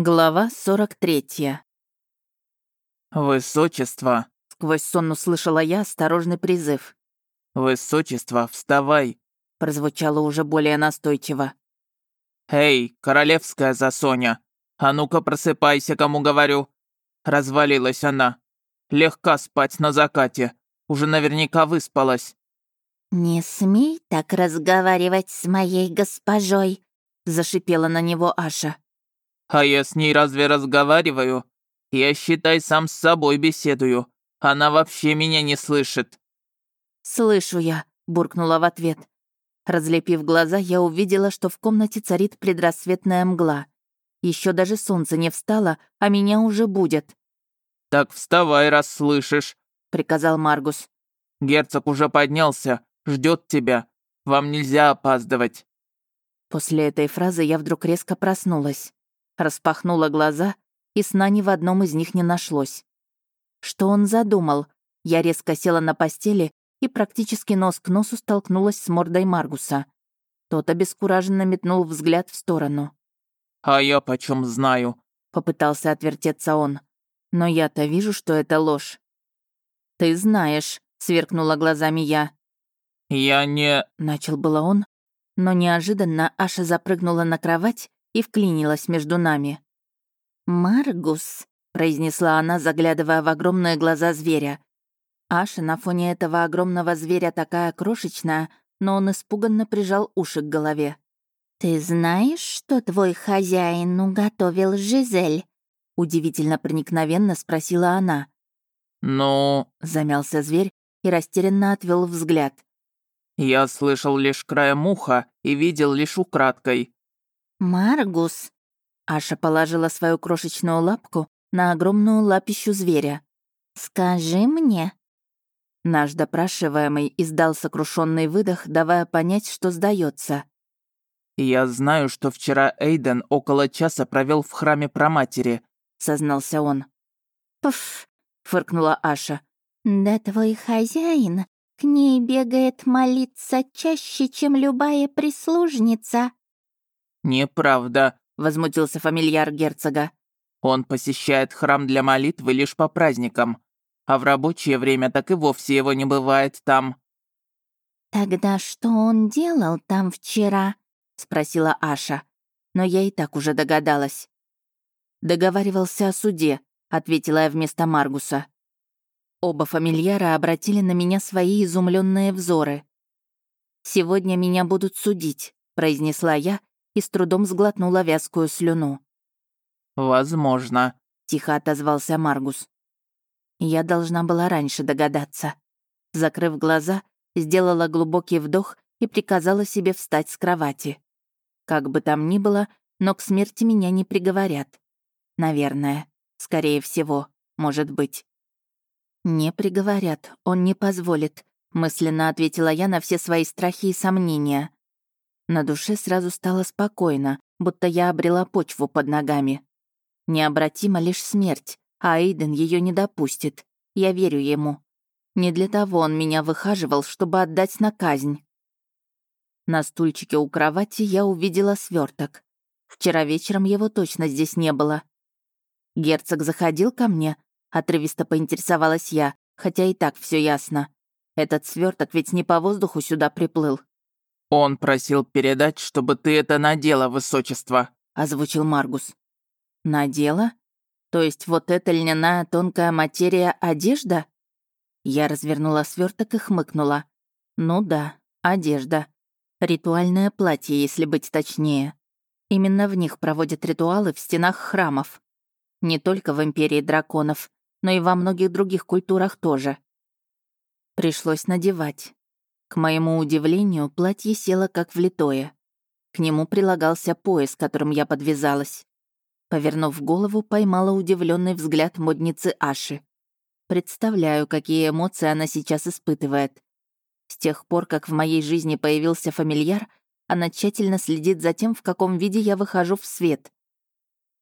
Глава 43. «Высочество!» — сквозь сон услышала я осторожный призыв. «Высочество, вставай!» — прозвучало уже более настойчиво. «Эй, королевская засоня! А ну-ка просыпайся, кому говорю!» Развалилась она. Легка спать на закате. Уже наверняка выспалась. «Не смей так разговаривать с моей госпожой!» — зашипела на него Аша. А я с ней разве разговариваю? Я, считай, сам с собой беседую. Она вообще меня не слышит». «Слышу я», — буркнула в ответ. Разлепив глаза, я увидела, что в комнате царит предрассветная мгла. Еще даже солнце не встало, а меня уже будет. «Так вставай, раз слышишь», — приказал Маргус. «Герцог уже поднялся, ждет тебя. Вам нельзя опаздывать». После этой фразы я вдруг резко проснулась. Распахнула глаза, и сна ни в одном из них не нашлось. Что он задумал? Я резко села на постели и практически нос к носу столкнулась с мордой Маргуса. Тот обескураженно метнул взгляд в сторону. «А я почем знаю?» — попытался отвертеться он. «Но я-то вижу, что это ложь». «Ты знаешь», — сверкнула глазами я. «Я не...» — начал было он, но неожиданно Аша запрыгнула на кровать и вклинилась между нами. «Маргус», — произнесла она, заглядывая в огромные глаза зверя. Аша на фоне этого огромного зверя такая крошечная, но он испуганно прижал уши к голове. «Ты знаешь, что твой хозяин уготовил Жизель?» Удивительно проникновенно спросила она. «Ну...» — замялся зверь и растерянно отвел взгляд. «Я слышал лишь краем уха и видел лишь украдкой. «Маргус!» Аша положила свою крошечную лапку на огромную лапищу зверя. «Скажи мне». Наш допрашиваемый издал сокрушенный выдох, давая понять, что сдается. «Я знаю, что вчера Эйден около часа провел в храме Проматери», — сознался он. «Пф», — фыркнула Аша. «Да твой хозяин к ней бегает молиться чаще, чем любая прислужница». «Неправда», — возмутился фамильяр герцога. «Он посещает храм для молитвы лишь по праздникам, а в рабочее время так и вовсе его не бывает там». «Тогда что он делал там вчера?» — спросила Аша. Но я и так уже догадалась. «Договаривался о суде», — ответила я вместо Маргуса. Оба фамильяра обратили на меня свои изумленные взоры. «Сегодня меня будут судить», — произнесла я и с трудом сглотнула вязкую слюну. «Возможно», — тихо отозвался Маргус. Я должна была раньше догадаться. Закрыв глаза, сделала глубокий вдох и приказала себе встать с кровати. Как бы там ни было, но к смерти меня не приговорят. Наверное. Скорее всего. Может быть. «Не приговорят, он не позволит», — мысленно ответила я на все свои страхи и сомнения. На душе сразу стало спокойно, будто я обрела почву под ногами. Необратима лишь смерть, а Эйден ее не допустит. Я верю ему. Не для того он меня выхаживал, чтобы отдать на казнь. На стульчике у кровати я увидела сверток. Вчера вечером его точно здесь не было. Герцог заходил ко мне, отрывисто поинтересовалась я, хотя и так все ясно. Этот сверток ведь не по воздуху сюда приплыл. «Он просил передать, чтобы ты это надела, высочество», — озвучил Маргус. «Надела? То есть вот эта льняная тонкая материя — одежда?» Я развернула сверток и хмыкнула. «Ну да, одежда. Ритуальное платье, если быть точнее. Именно в них проводят ритуалы в стенах храмов. Не только в Империи драконов, но и во многих других культурах тоже. Пришлось надевать. К моему удивлению, платье село как влитое. К нему прилагался пояс, которым я подвязалась. Повернув голову, поймала удивленный взгляд модницы Аши. Представляю, какие эмоции она сейчас испытывает. С тех пор, как в моей жизни появился фамильяр, она тщательно следит за тем, в каком виде я выхожу в свет.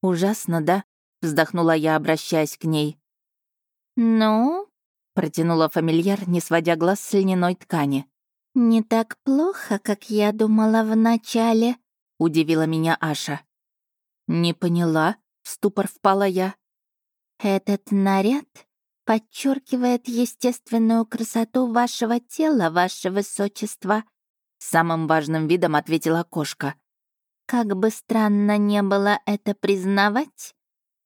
«Ужасно, да?» — вздохнула я, обращаясь к ней. «Ну?» — протянула фамильяр, не сводя глаз с льняной ткани. «Не так плохо, как я думала вначале», — удивила меня Аша. «Не поняла», В ступор впала я. «Этот наряд подчеркивает естественную красоту вашего тела, ваше высочество», самым важным видом ответила кошка. «Как бы странно не было это признавать,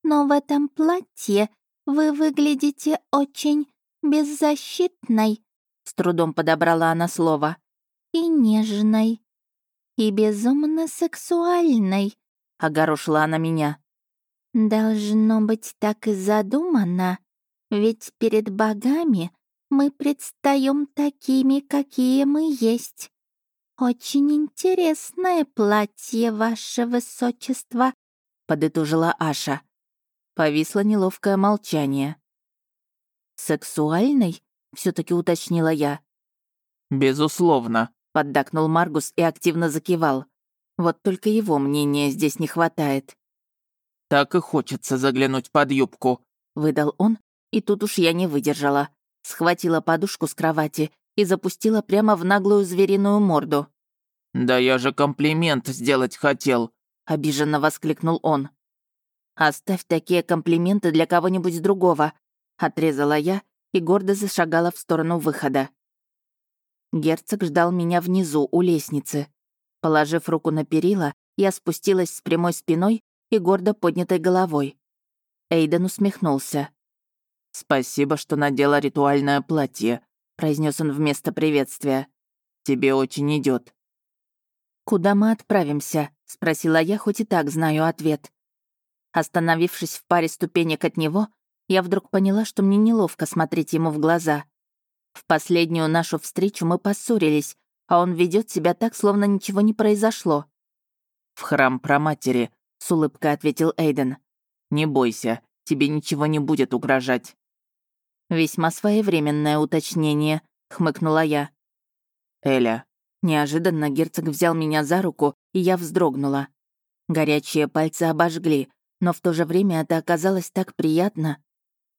но в этом платье вы выглядите очень беззащитной», с трудом подобрала она слово, «и нежной, и безумно сексуальной», огорошила она меня. «Должно быть так и задумано, ведь перед богами мы предстаем такими, какие мы есть. Очень интересное платье, ваше высочество», — подытожила Аша. Повисло неловкое молчание. «Сексуальный?» — все таки уточнила я. «Безусловно», — поддакнул Маргус и активно закивал. Вот только его мнения здесь не хватает. «Так и хочется заглянуть под юбку», — выдал он, и тут уж я не выдержала. Схватила подушку с кровати и запустила прямо в наглую звериную морду. «Да я же комплимент сделать хотел», — обиженно воскликнул он. «Оставь такие комплименты для кого-нибудь другого», — отрезала я и гордо зашагала в сторону выхода. Герцог ждал меня внизу, у лестницы. Положив руку на перила, я спустилась с прямой спиной и гордо поднятой головой. Эйден усмехнулся. «Спасибо, что надела ритуальное платье», — произнес он вместо приветствия. «Тебе очень идет. «Куда мы отправимся?» — спросила я, хоть и так знаю ответ. Остановившись в паре ступенек от него, я вдруг поняла, что мне неловко смотреть ему в глаза. В последнюю нашу встречу мы поссорились, а он ведет себя так, словно ничего не произошло. «В храм проматери», — с улыбкой ответил Эйден. «Не бойся, тебе ничего не будет угрожать». «Весьма своевременное уточнение», — хмыкнула я. «Эля». Неожиданно герцог взял меня за руку, и я вздрогнула. Горячие пальцы обожгли, но в то же время это оказалось так приятно.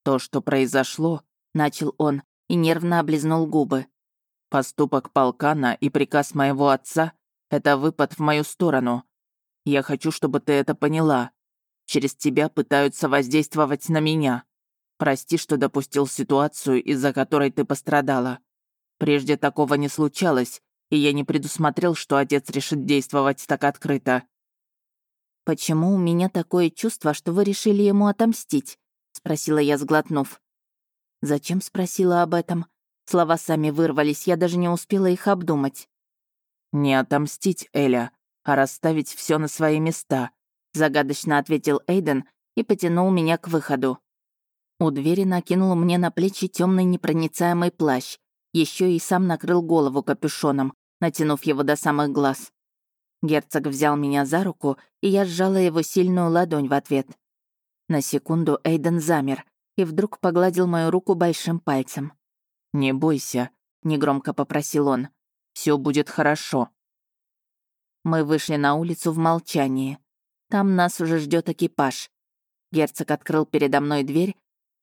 «То, что произошло», — начал он и нервно облизнул губы. «Поступок полкана и приказ моего отца — это выпад в мою сторону. Я хочу, чтобы ты это поняла. Через тебя пытаются воздействовать на меня. Прости, что допустил ситуацию, из-за которой ты пострадала. Прежде такого не случалось, и я не предусмотрел, что отец решит действовать так открыто. «Почему у меня такое чувство, что вы решили ему отомстить?» — спросила я, сглотнув. «Зачем?» — спросила об этом. Слова сами вырвались, я даже не успела их обдумать. «Не отомстить, Эля, а расставить все на свои места», — загадочно ответил Эйден и потянул меня к выходу. У двери накинул мне на плечи темный непроницаемый плащ, еще и сам накрыл голову капюшоном, натянув его до самых глаз. Герцог взял меня за руку, и я сжала его сильную ладонь в ответ. На секунду Эйден замер и вдруг погладил мою руку большим пальцем. «Не бойся», — негромко попросил он. Все будет хорошо». Мы вышли на улицу в молчании. Там нас уже ждет экипаж. Герцог открыл передо мной дверь,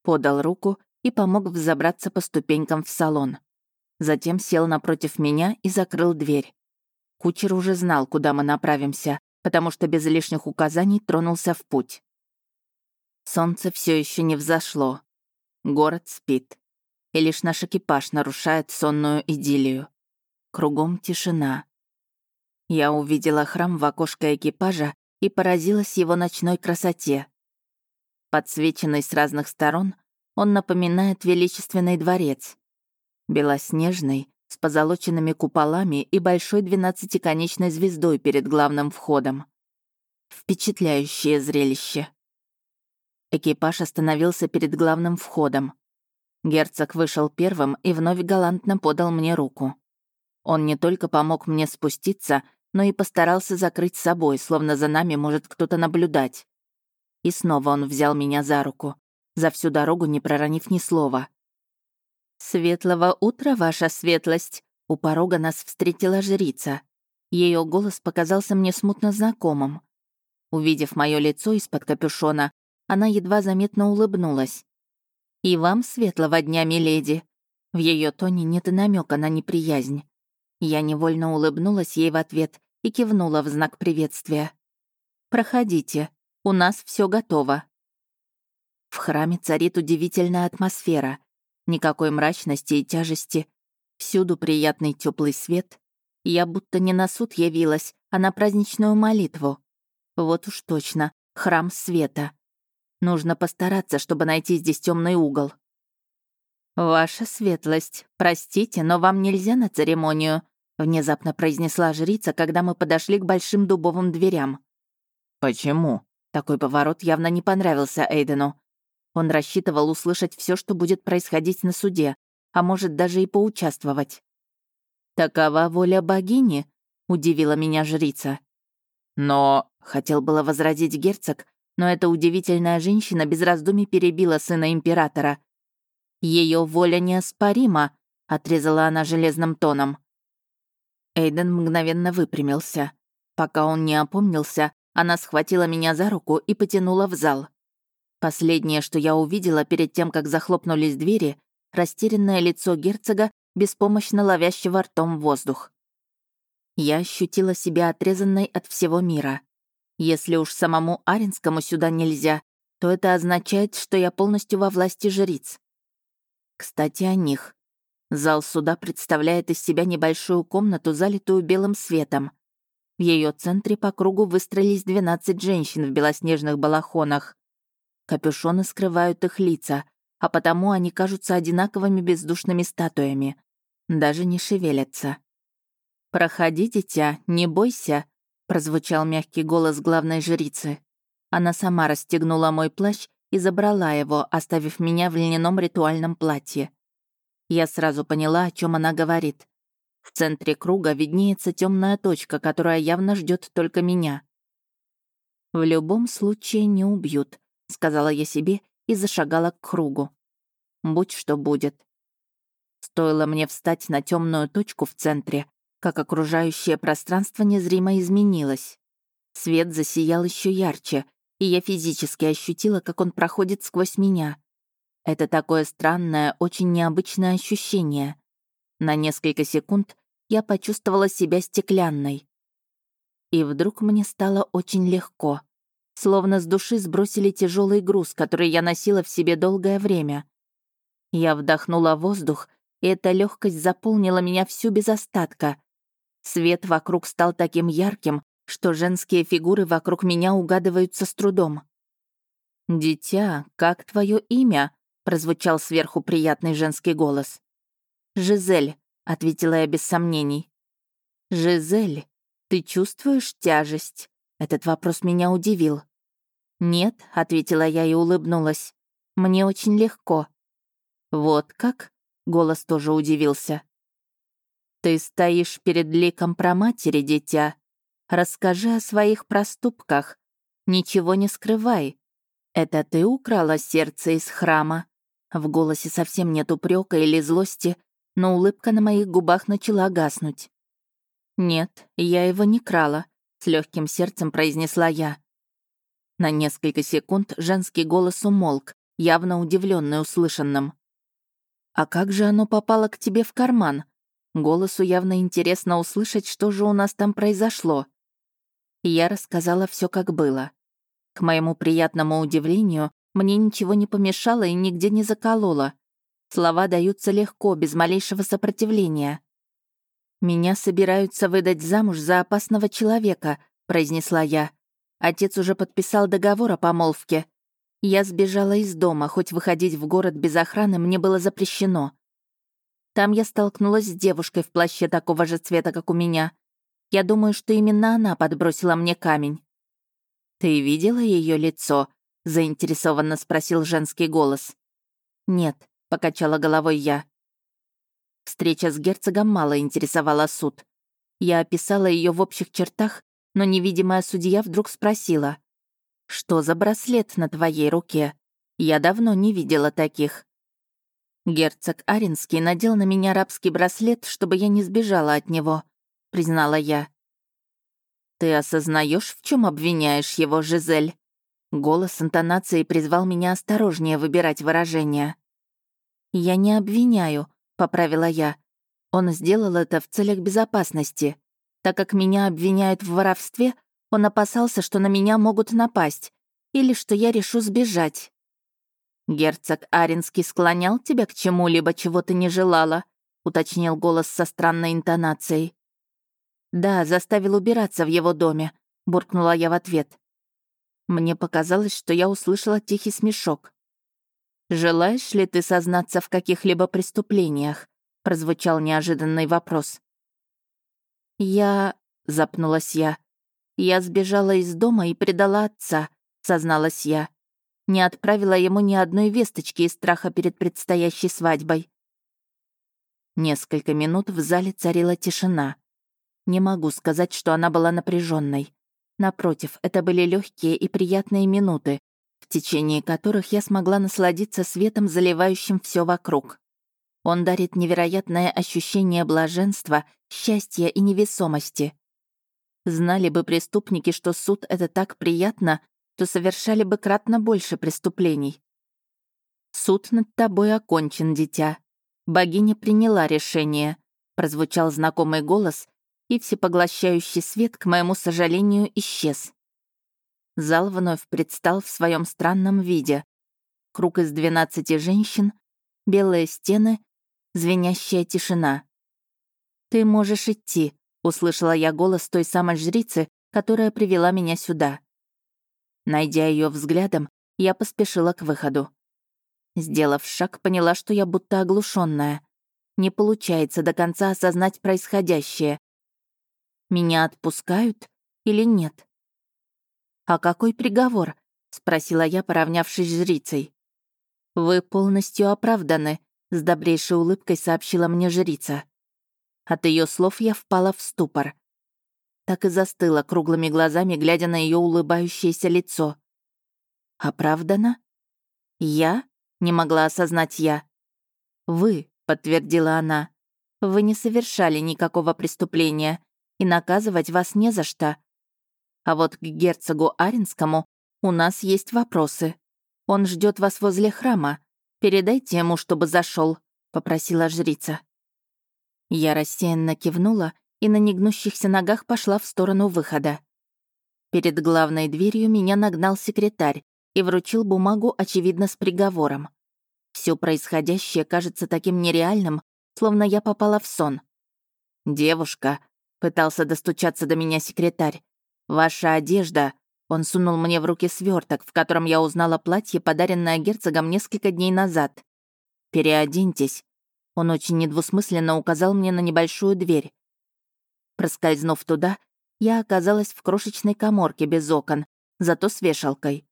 подал руку и помог взобраться по ступенькам в салон. Затем сел напротив меня и закрыл дверь. Кучер уже знал, куда мы направимся, потому что без лишних указаний тронулся в путь. Солнце все еще не взошло. Город спит. И лишь наш экипаж нарушает сонную идиллию. Кругом тишина. Я увидела храм в окошко экипажа и поразилась его ночной красоте. Подсвеченный с разных сторон, он напоминает величественный дворец. Белоснежный, с позолоченными куполами и большой двенадцатиконечной звездой перед главным входом. Впечатляющее зрелище. Экипаж остановился перед главным входом. Герцог вышел первым и вновь галантно подал мне руку. Он не только помог мне спуститься, но и постарался закрыть собой, словно за нами может кто-то наблюдать. И снова он взял меня за руку, за всю дорогу не проронив ни слова. «Светлого утра, ваша светлость!» У порога нас встретила жрица. Ее голос показался мне смутно знакомым. Увидев мое лицо из-под капюшона, она едва заметно улыбнулась. «И вам светлого дня, миледи!» В ее тоне нет и намека на неприязнь. Я невольно улыбнулась ей в ответ и кивнула в знак приветствия. «Проходите», У нас все готово». В храме царит удивительная атмосфера. Никакой мрачности и тяжести. Всюду приятный теплый свет. Я будто не на суд явилась, а на праздничную молитву. Вот уж точно, храм света. Нужно постараться, чтобы найти здесь темный угол. «Ваша светлость, простите, но вам нельзя на церемонию», внезапно произнесла жрица, когда мы подошли к большим дубовым дверям. «Почему?» Такой поворот явно не понравился Эйдену. Он рассчитывал услышать все, что будет происходить на суде, а может даже и поучаствовать. «Такова воля богини», — удивила меня жрица. «Но...» — хотел было возразить герцог, но эта удивительная женщина без раздумий перебила сына императора. Ее воля неоспорима», — отрезала она железным тоном. Эйден мгновенно выпрямился. Пока он не опомнился, она схватила меня за руку и потянула в зал. Последнее, что я увидела перед тем, как захлопнулись двери, растерянное лицо герцога, беспомощно ловящего ртом воздух. Я ощутила себя отрезанной от всего мира. Если уж самому Аринскому сюда нельзя, то это означает, что я полностью во власти жриц. Кстати, о них. Зал суда представляет из себя небольшую комнату, залитую белым светом. В ее центре по кругу выстроились 12 женщин в белоснежных балахонах. Капюшоны скрывают их лица, а потому они кажутся одинаковыми бездушными статуями. Даже не шевелятся. «Проходи, дитя, не бойся», — прозвучал мягкий голос главной жрицы. Она сама расстегнула мой плащ и забрала его, оставив меня в льняном ритуальном платье. Я сразу поняла, о чем она говорит. В центре круга виднеется темная точка, которая явно ждет только меня. «В любом случае не убьют», — сказала я себе и зашагала к кругу. «Будь что будет». Стоило мне встать на темную точку в центре, как окружающее пространство незримо изменилось. Свет засиял еще ярче, и я физически ощутила, как он проходит сквозь меня. Это такое странное, очень необычное ощущение. На несколько секунд я почувствовала себя стеклянной. И вдруг мне стало очень легко. Словно с души сбросили тяжелый груз, который я носила в себе долгое время. Я вдохнула воздух, и эта легкость заполнила меня всю без остатка. Свет вокруг стал таким ярким, что женские фигуры вокруг меня угадываются с трудом. «Дитя, как твое имя?» — прозвучал сверху приятный женский голос. «Жизель», — ответила я без сомнений. «Жизель, ты чувствуешь тяжесть?» Этот вопрос меня удивил. «Нет», — ответила я и улыбнулась. «Мне очень легко». «Вот как?» — голос тоже удивился. «Ты стоишь перед ликом проматери, дитя. Расскажи о своих проступках. Ничего не скрывай. Это ты украла сердце из храма?» В голосе совсем нет упрека или злости, но улыбка на моих губах начала гаснуть. «Нет, я его не крала», — с легким сердцем произнесла я. На несколько секунд женский голос умолк, явно удивленный услышанным. «А как же оно попало к тебе в карман?» Голосу явно интересно услышать, что же у нас там произошло. Я рассказала все как было. К моему приятному удивлению, мне ничего не помешало и нигде не закололо. Слова даются легко, без малейшего сопротивления. «Меня собираются выдать замуж за опасного человека», — произнесла я. Отец уже подписал договор о помолвке. Я сбежала из дома, хоть выходить в город без охраны мне было запрещено. Там я столкнулась с девушкой в плаще такого же цвета, как у меня. Я думаю, что именно она подбросила мне камень. «Ты видела ее лицо?» — заинтересованно спросил женский голос. «Нет», — покачала головой я. Встреча с герцогом мало интересовала суд. Я описала ее в общих чертах, но невидимая судья вдруг спросила. «Что за браслет на твоей руке? Я давно не видела таких». «Герцог Аринский надел на меня арабский браслет, чтобы я не сбежала от него», — признала я. «Ты осознаешь, в чем обвиняешь его, Жизель?» Голос интонации призвал меня осторожнее выбирать выражения. «Я не обвиняю», — поправила я. «Он сделал это в целях безопасности. Так как меня обвиняют в воровстве, он опасался, что на меня могут напасть. или что я решу сбежать. «Герцог Аренский склонял тебя к чему-либо, чего ты не желала?» — уточнил голос со странной интонацией. «Да, заставил убираться в его доме», — буркнула я в ответ. Мне показалось, что я услышала тихий смешок. «Желаешь ли ты сознаться в каких-либо преступлениях?» — прозвучал неожиданный вопрос. «Я...» — запнулась я. «Я сбежала из дома и предала отца», — созналась я. Не отправила ему ни одной весточки из страха перед предстоящей свадьбой. Несколько минут в зале царила тишина. Не могу сказать, что она была напряженной. Напротив, это были легкие и приятные минуты, в течение которых я смогла насладиться светом, заливающим все вокруг. Он дарит невероятное ощущение блаженства, счастья и невесомости. Знали бы преступники, что суд — это так приятно, то совершали бы кратно больше преступлений. «Суд над тобой окончен, дитя. Богиня приняла решение», — прозвучал знакомый голос, и всепоглощающий свет, к моему сожалению, исчез. Зал вновь предстал в своем странном виде. Круг из двенадцати женщин, белые стены, звенящая тишина. «Ты можешь идти», — услышала я голос той самой жрицы, которая привела меня сюда. Найдя ее взглядом, я поспешила к выходу. Сделав шаг, поняла, что я будто оглушенная. Не получается до конца осознать происходящее. Меня отпускают или нет? «А какой приговор?» — спросила я, поравнявшись с жрицей. «Вы полностью оправданы», — с добрейшей улыбкой сообщила мне жрица. От ее слов я впала в ступор так и застыла круглыми глазами, глядя на ее улыбающееся лицо. «Оправдано?» «Я?» — не могла осознать я. «Вы», — подтвердила она, — «вы не совершали никакого преступления, и наказывать вас не за что. А вот к герцогу Аринскому у нас есть вопросы. Он ждет вас возле храма. Передайте ему, чтобы зашел, попросила жрица. Я рассеянно кивнула и на негнущихся ногах пошла в сторону выхода. Перед главной дверью меня нагнал секретарь и вручил бумагу, очевидно, с приговором. Все происходящее кажется таким нереальным, словно я попала в сон. «Девушка», — пытался достучаться до меня секретарь, «ваша одежда...» Он сунул мне в руки сверток, в котором я узнала платье, подаренное герцогом несколько дней назад. «Переоденьтесь». Он очень недвусмысленно указал мне на небольшую дверь. Проскользнув туда, я оказалась в крошечной коморке без окон, зато с вешалкой.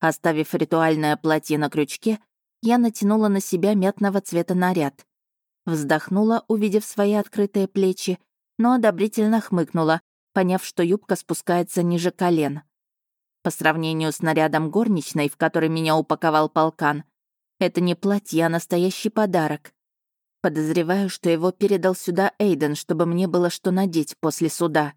Оставив ритуальное платье на крючке, я натянула на себя мятного цвета наряд. Вздохнула, увидев свои открытые плечи, но одобрительно хмыкнула, поняв, что юбка спускается ниже колен. По сравнению с нарядом горничной, в который меня упаковал полкан, это не платье, а настоящий подарок. Подозреваю, что его передал сюда Эйден, чтобы мне было что надеть после суда.